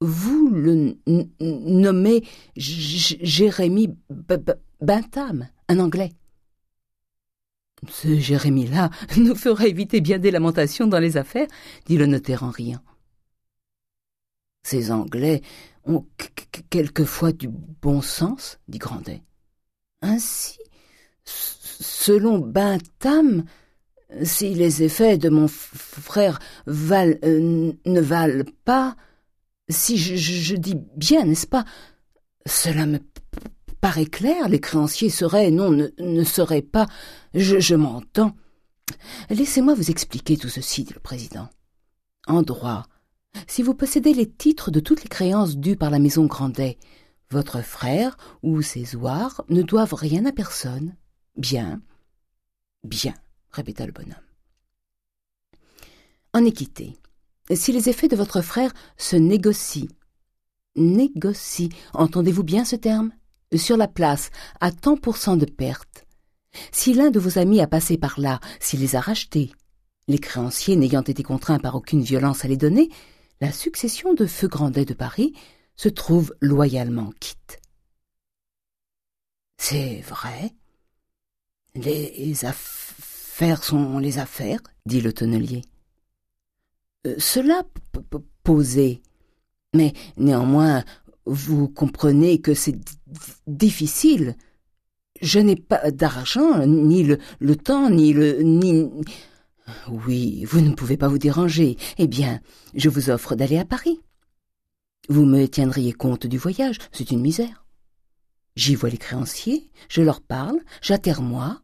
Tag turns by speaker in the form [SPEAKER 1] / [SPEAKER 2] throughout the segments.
[SPEAKER 1] vous le nommez Jérémie Bentham, un Anglais. Ce Jérémie-là nous fera éviter bien des lamentations dans les affaires, dit le notaire en riant. Ces Anglais ont quelquefois du bon sens, dit Grandet. Ainsi, selon Bentham, si les effets de mon frère euh, ne valent pas, si je, dis bien, n'est-ce pas, cela me paraît clair, les créanciers seraient, non, ne, seraient pas, je, m'entends. Laissez-moi vous expliquer tout ceci, dit le président. En droit, si vous possédez les titres de toutes les créances dues par la maison Grandet, votre frère ou ses ouards ne doivent rien à personne. Bien, bien, répéta le bonhomme. En équité, si les effets de votre frère se négocient, négocient, entendez-vous bien ce terme? Sur la place, à tant pour cent de perte. Si l'un de vos amis a passé par là, s'il les a rachetés, les créanciers n'ayant été contraints par aucune violence à les donner, la succession de Feu Grandet de Paris se trouve loyalement quitte. C'est vrai. Les affaires sont les affaires, dit le tonnelier. Euh, cela posé. Mais néanmoins, vous comprenez que c'est difficile. Je n'ai pas d'argent, ni le, temps, ni le... ni... Oui, vous ne pouvez pas vous déranger. Eh bien, je vous offre d'aller à Paris. Vous me tiendriez compte du voyage, c'est une misère. J'y vois les créanciers, je leur parle, j'atterre-moi,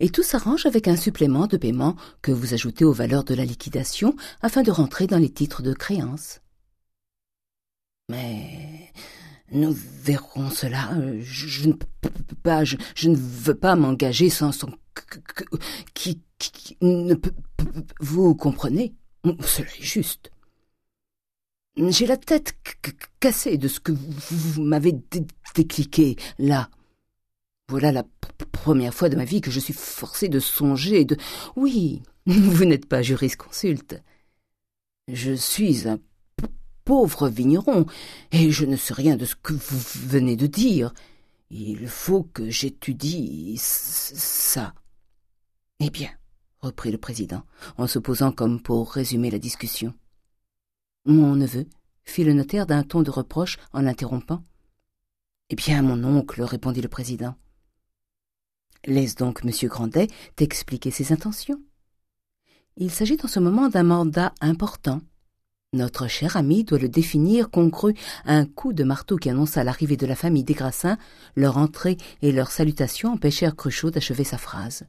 [SPEAKER 1] et tout s'arrange avec un supplément de paiement que vous ajoutez aux valeurs de la liquidation afin de rentrer dans les titres de créance. Mais nous verrons cela. Je, ne peux pas, je, ne veux pas m'engager sans son qui, ne. Vous comprenez? Cela est juste. J'ai la tête cassée de ce que vous, m'avez décliqué là. Voilà la première fois de ma vie que je suis forcé de songer de. Oui, vous n'êtes pas jurisconsulte. Je suis un pauvre vigneron, et je ne sais rien de ce que vous venez de dire. Il faut que j'étudie ça. Eh bien, reprit le président, en se posant comme pour résumer la discussion. Mon neveu, fit le notaire d'un ton de reproche en l'interrompant. Eh bien, mon oncle, répondit le président. Laisse donc M. Grandet t'expliquer ses intentions. Il s'agit en ce moment d'un mandat important. Notre cher ami doit le définir concru à un coup de marteau qui annonça l'arrivée de la famille des Grassins, leur entrée et leur salutation empêchèrent Cruchot d'achever sa phrase.